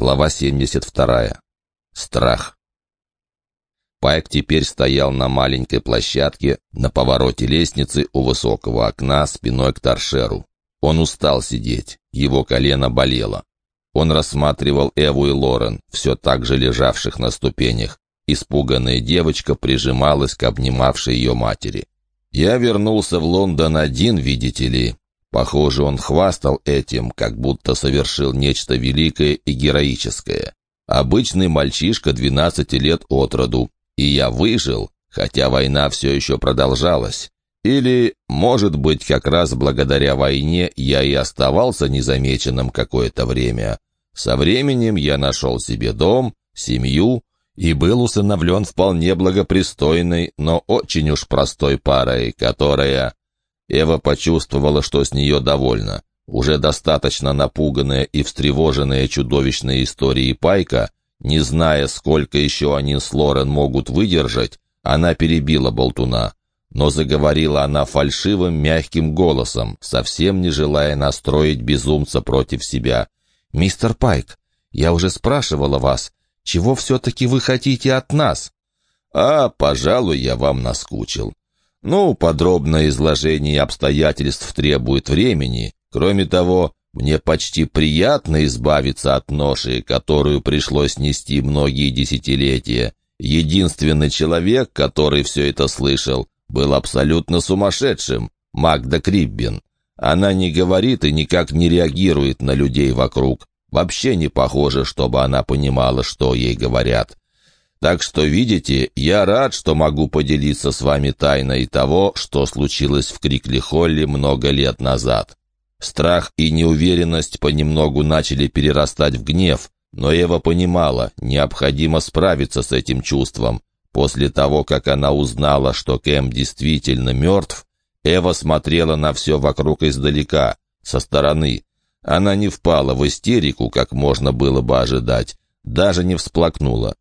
Глава 72. Страх. Пайк теперь стоял на маленькой площадке на повороте лестницы у высокого окна спиной к торшеру. Он устал сидеть, его колено болело. Он рассматривал Эву и Лорен, все так же лежавших на ступенях. Испуганная девочка прижималась к обнимавшей ее матери. «Я вернулся в Лондон один, видите ли, Похоже, он хвастал этим, как будто совершил нечто великое и героическое. Обычный мальчишка 12 лет от роду, и я выжил, хотя война все еще продолжалась. Или, может быть, как раз благодаря войне я и оставался незамеченным какое-то время. Со временем я нашел себе дом, семью и был усыновлен вполне благопристойной, но очень уж простой парой, которая Эва почувствовала, что с нее довольна. Уже достаточно напуганная и встревоженная чудовищной историей Пайка, не зная, сколько еще они с Лорен могут выдержать, она перебила болтуна. Но заговорила она фальшивым, мягким голосом, совсем не желая настроить безумца против себя. «Мистер Пайк, я уже спрашивала вас, чего все-таки вы хотите от нас?» «А, пожалуй, я вам наскучил. Ну, подробное изложение обстоятельств требует времени. Кроме того, мне почти приятно избавиться от ноши, которую пришлось нести многие десятилетия. Единственный человек, который все это слышал, был абсолютно сумасшедшим — Магда Криббин. Она не говорит и никак не реагирует на людей вокруг. Вообще не похоже, чтобы она понимала, что ей говорят. Так что, видите, я рад, что могу поделиться с вами тайной того, что случилось в Крикли-Холле много лет назад. Страх и неуверенность понемногу начали перерастать в гнев, но Эва понимала, необходимо справиться с этим чувством. После того, как она узнала, что Кэм действительно мертв, Эва смотрела на все вокруг издалека, со стороны. Она не впала в истерику, как можно было бы ожидать, даже не всплакнула.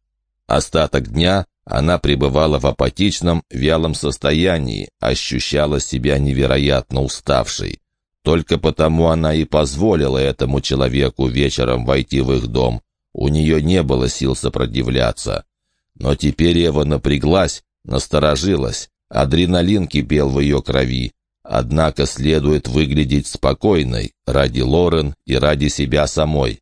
Остаток дня она пребывала в апатичном, вялом состоянии, ощущала себя невероятно уставшей. Только потому она и позволила этому человеку вечером войти в их дом. У нее не было сил сопротивляться. Но теперь Ева напряглась, насторожилась. Адреналин кипел в ее крови. Однако следует выглядеть спокойной ради Лорен и ради себя самой.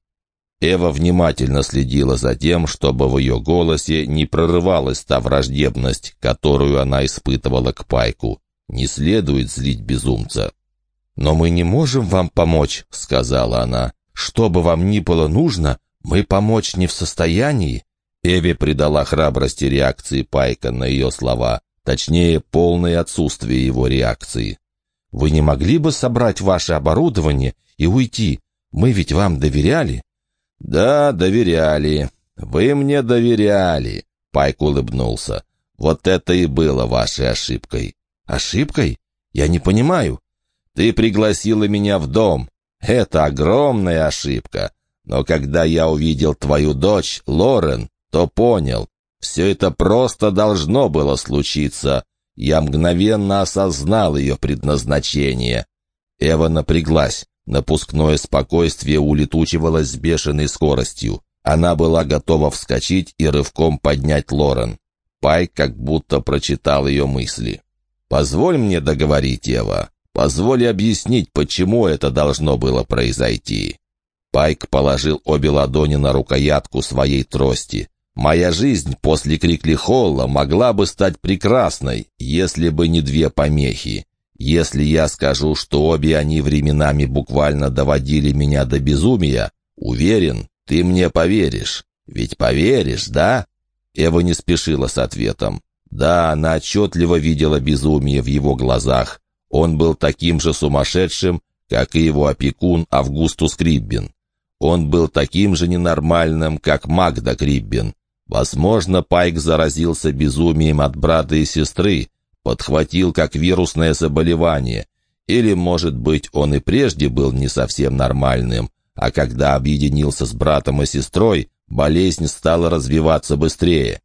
Эва внимательно следила за тем, чтобы в ее голосе не прорывалась та враждебность, которую она испытывала к Пайку. Не следует злить безумца. «Но мы не можем вам помочь», — сказала она. «Что бы вам ни было нужно, мы помочь не в состоянии». Эве придала храбрости реакции Пайка на ее слова, точнее, полное отсутствие его реакции. «Вы не могли бы собрать ваше оборудование и уйти? Мы ведь вам доверяли». «Да, доверяли. Вы мне доверяли», — Пайк улыбнулся. «Вот это и было вашей ошибкой». «Ошибкой? Я не понимаю». «Ты пригласила меня в дом. Это огромная ошибка. Но когда я увидел твою дочь, Лорен, то понял, все это просто должно было случиться. Я мгновенно осознал ее предназначение». Эва напряглась. Напускное спокойствие улетучивалось с бешеной скоростью. Она была готова вскочить и рывком поднять Лорен. Пайк как будто прочитал ее мысли. «Позволь мне договорить, Ева. Позволь объяснить, почему это должно было произойти». Пайк положил обе ладони на рукоятку своей трости. «Моя жизнь после Крикли Холла могла бы стать прекрасной, если бы не две помехи. Если я скажу, что обе они временами буквально доводили меня до безумия, уверен, ты мне поверишь. Ведь поверишь, да?» Эва не спешила с ответом. Да, она отчетливо видела безумие в его глазах. Он был таким же сумасшедшим, как и его опекун Августус Криббин. Он был таким же ненормальным, как Магда Криббин. Возможно, Пайк заразился безумием от брата и сестры, подхватил как вирусное заболевание. Или, может быть, он и прежде был не совсем нормальным, а когда объединился с братом и сестрой, болезнь стала развиваться быстрее.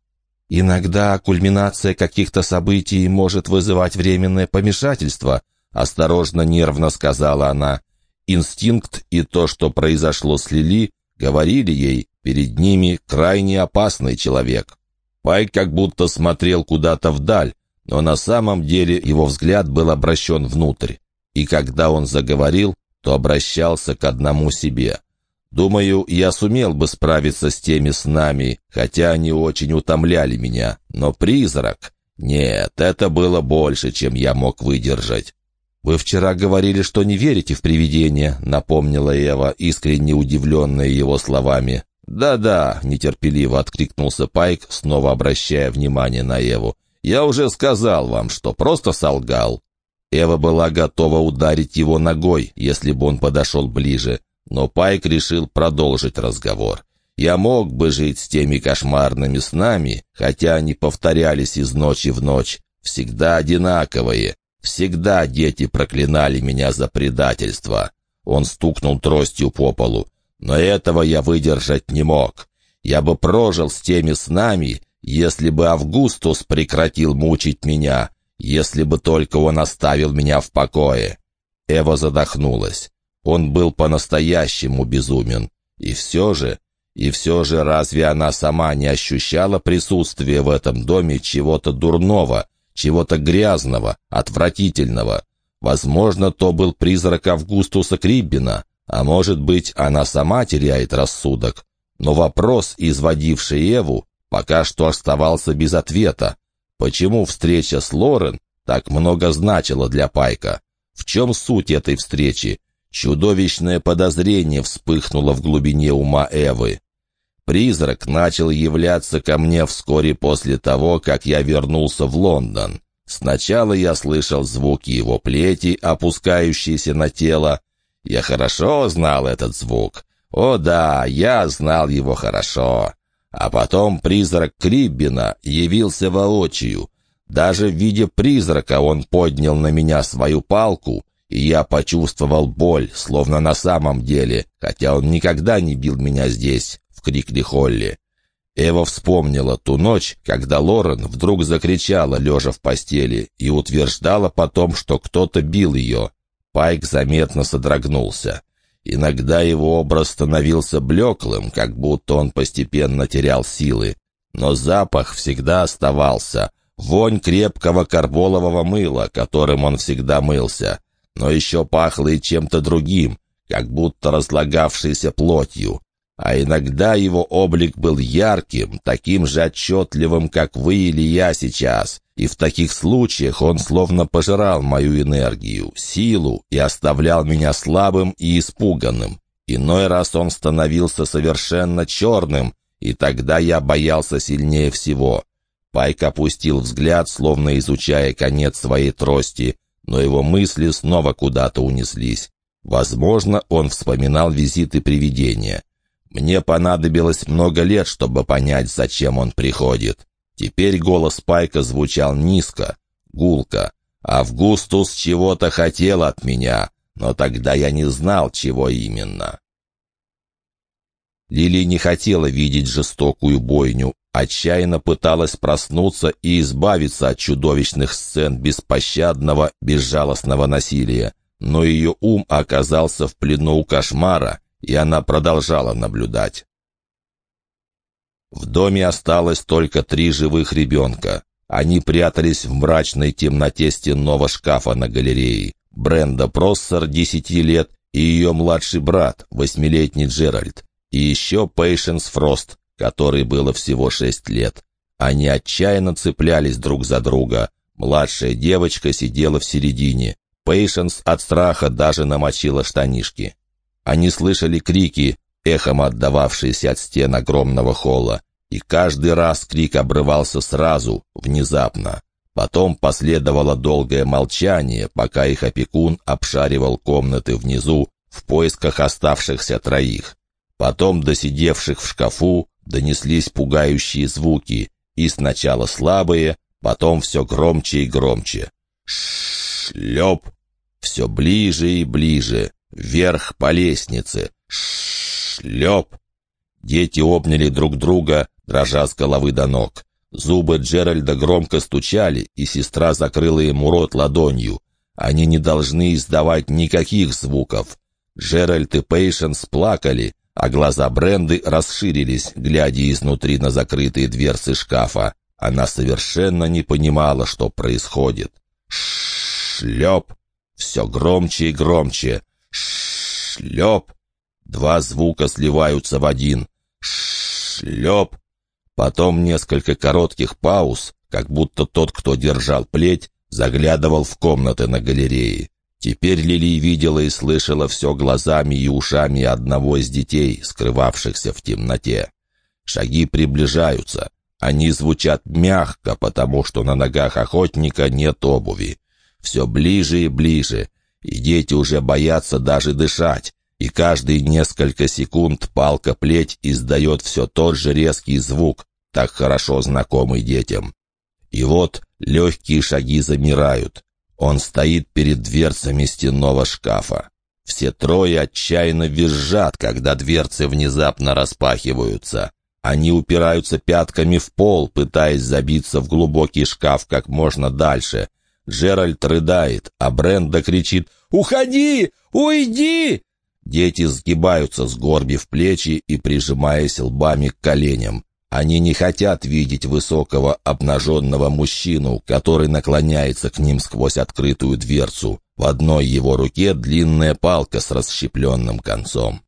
«Иногда кульминация каких-то событий может вызывать временное помешательство», осторожно, нервно сказала она. Инстинкт и то, что произошло с Лили, говорили ей, Перед ними крайне опасный человек. Пайк как будто смотрел куда-то вдаль, но на самом деле его взгляд был обращен внутрь. И когда он заговорил, то обращался к одному себе. Думаю, я сумел бы справиться с теми с нами, хотя они очень утомляли меня. Но призрак... Нет, это было больше, чем я мог выдержать. «Вы вчера говорили, что не верите в привидения», — напомнила Эва, искренне удивленная его словами. «Да-да», — нетерпеливо откликнулся Пайк, снова обращая внимание на Эву. «Я уже сказал вам, что просто солгал». Эва была готова ударить его ногой, если бы он подошел ближе, но Пайк решил продолжить разговор. Я мог бы жить с теми кошмарными снами, хотя они повторялись из ночи в ночь, всегда одинаковые. Всегда дети проклинали меня за предательство. Он стукнул тростью по полу. Но этого я выдержать не мог. Я бы прожил с теми снами, если бы Августус прекратил мучить меня, если бы только он оставил меня в покое. Эва задохнулась. Он был по-настоящему безумен. И все же, и все же разве она сама не ощущала присутствия в этом доме чего-то дурного, чего-то грязного, отвратительного? Возможно, то был призрак Августуса Криббина, а может быть, она сама теряет рассудок. Но вопрос, изводивший Еву, пока что оставался без ответа. Почему встреча с Лорен так много значила для Пайка? В чем суть этой встречи? Чудовищное подозрение вспыхнуло в глубине ума Эвы. Призрак начал являться ко мне вскоре после того, как я вернулся в Лондон. Сначала я слышал звуки его плети, опускающиеся на тело. Я хорошо знал этот звук. О да, я знал его хорошо. А потом призрак Криббина явился воочию. Даже в виде призрака он поднял на меня свою палку, и я почувствовал боль, словно на самом деле, хотя он никогда не бил меня здесь, в крикли Холли. Эва вспомнила ту ночь, когда Лорен вдруг закричала, лежа в постели, и утверждала потом, что кто-то бил ее. Пайк заметно содрогнулся. Иногда его образ становился блеклым, как будто он постепенно терял силы. Но запах всегда оставался. Вонь крепкого карболового мыла, которым он всегда мылся но еще пахло и чем-то другим, как будто разлагавшейся плотью. А иногда его облик был ярким, таким же отчетливым, как вы или я сейчас, и в таких случаях он словно пожирал мою энергию, силу и оставлял меня слабым и испуганным. Иной раз он становился совершенно черным, и тогда я боялся сильнее всего. Пайк опустил взгляд, словно изучая конец своей трости, но его мысли снова куда-то унеслись. Возможно, он вспоминал визиты привидения. Мне понадобилось много лет, чтобы понять, зачем он приходит. Теперь голос Пайка звучал низко, гулко. «Августус чего-то хотел от меня, но тогда я не знал, чего именно». Лили не хотела видеть жестокую бойню, отчаянно пыталась проснуться и избавиться от чудовищных сцен беспощадного, безжалостного насилия. Но ее ум оказался в плену у кошмара, и она продолжала наблюдать. В доме осталось только три живых ребенка. Они прятались в мрачной темноте стенного шкафа на галерее. Бренда Проссер, десяти лет, и ее младший брат, восьмилетний Джеральд. И еще Пейшенс Фрост, которой было всего шесть лет. Они отчаянно цеплялись друг за друга. Младшая девочка сидела в середине. Пейшенс от страха даже намочила штанишки. Они слышали крики, эхом отдававшиеся от стен огромного холла, и каждый раз крик обрывался сразу, внезапно. Потом последовало долгое молчание, пока их опекун обшаривал комнаты внизу в поисках оставшихся троих. Потом досидевших в шкафу донеслись пугающие звуки, и сначала слабые, потом все громче и громче. Шлеп! Все ближе и ближе, вверх по лестнице. Шлеп! Дети обняли друг друга, дрожа с головы до ног. Зубы Джеральда громко стучали, и сестра закрыла ему рот ладонью. Они не должны издавать никаких звуков. Джеральд и Пейшенс плакали, а глаза Бренды расширились, глядя изнутри на закрытые дверцы шкафа. Она совершенно не понимала, что происходит. Шлеп! Все громче и громче. Шлеп! Два звука сливаются в один. Шлеп! Потом несколько коротких пауз, как будто тот, кто держал плеть, заглядывал в комнаты на галерее. Теперь Лили видела и слышала все глазами и ушами одного из детей, скрывавшихся в темноте. Шаги приближаются. Они звучат мягко, потому что на ногах охотника нет обуви. Все ближе и ближе, и дети уже боятся даже дышать. И каждые несколько секунд палка-плеть издает все тот же резкий звук, так хорошо знакомый детям. И вот легкие шаги замирают. Он стоит перед дверцами стенного шкафа. Все трое отчаянно визжат, когда дверцы внезапно распахиваются. Они упираются пятками в пол, пытаясь забиться в глубокий шкаф как можно дальше. Джеральд рыдает, а Бренда кричит «Уходи! Уйди!» Дети сгибаются, сгорбив плечи и прижимаясь лбами к коленям. Они не хотят видеть высокого обнаженного мужчину, который наклоняется к ним сквозь открытую дверцу. В одной его руке длинная палка с расщепленным концом.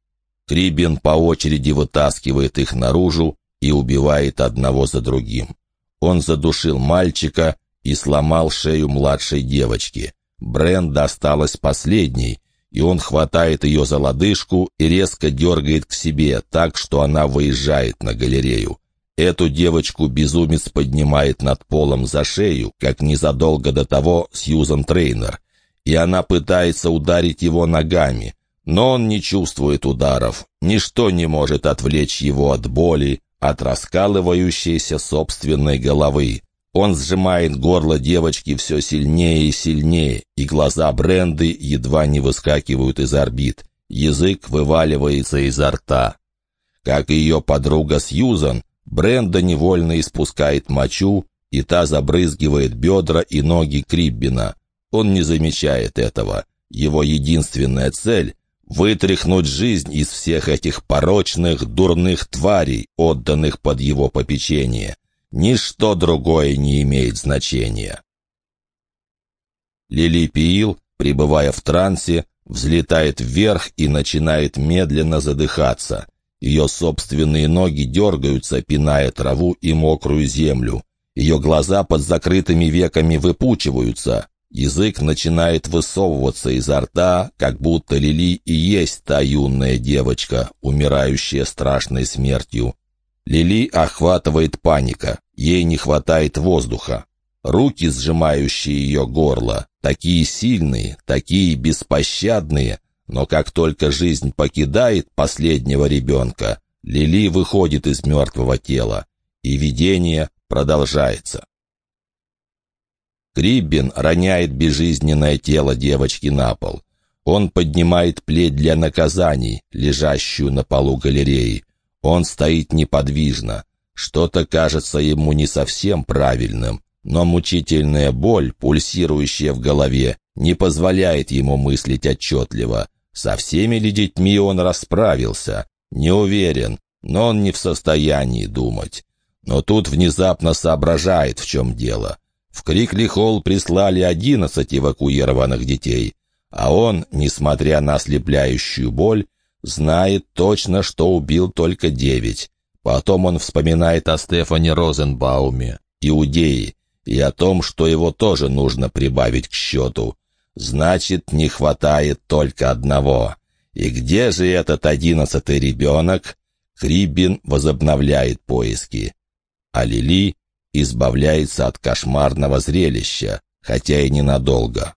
Крибин по очереди вытаскивает их наружу и убивает одного за другим. Он задушил мальчика и сломал шею младшей девочки. Брен досталась последней, и он хватает ее за лодыжку и резко дергает к себе, так что она выезжает на галерею. Эту девочку безумец поднимает над полом за шею, как незадолго до того Сьюзан Трейнер, и она пытается ударить его ногами, но он не чувствует ударов, ничто не может отвлечь его от боли, от раскалывающейся собственной головы. Он сжимает горло девочки все сильнее и сильнее, и глаза Бренды едва не выскакивают из орбит. Язык вываливается изо рта. Как и ее подруга Сьюзан, Бренда невольно испускает мочу, и та забрызгивает бедра и ноги Криббина. Он не замечает этого. Его единственная цель — вытряхнуть жизнь из всех этих порочных, дурных тварей, отданных под его попечение. Ничто другое не имеет значения. Лили Пиил, пребывая в трансе, взлетает вверх и начинает медленно задыхаться. Ее собственные ноги дергаются, пиная траву и мокрую землю. Ее глаза под закрытыми веками выпучиваются. Язык начинает высовываться изо рта, как будто Лили и есть та юная девочка, умирающая страшной смертью. Лили охватывает паника. Ей не хватает воздуха. Руки, сжимающие ее горло, такие сильные, такие беспощадные, но как только жизнь покидает последнего ребенка, Лили выходит из мертвого тела, и видение продолжается. Криббин роняет безжизненное тело девочки на пол. Он поднимает плеть для наказаний, лежащую на полу галереи. Он стоит неподвижно. Что-то кажется ему не совсем правильным, но мучительная боль, пульсирующая в голове, не позволяет ему мыслить отчетливо. Со всеми ли детьми он расправился? Не уверен, но он не в состоянии думать. Но тут внезапно соображает, в чем дело. В Крикли-Холл прислали одиннадцать эвакуированных детей, а он, несмотря на ослепляющую боль, знает точно, что убил только девять. Потом он вспоминает о Стефане Розенбауме, иудеи, и о том, что его тоже нужно прибавить к счету. Значит, не хватает только одного. И где же этот одиннадцатый ребенок? Крибин возобновляет поиски. А Лили избавляется от кошмарного зрелища, хотя и ненадолго.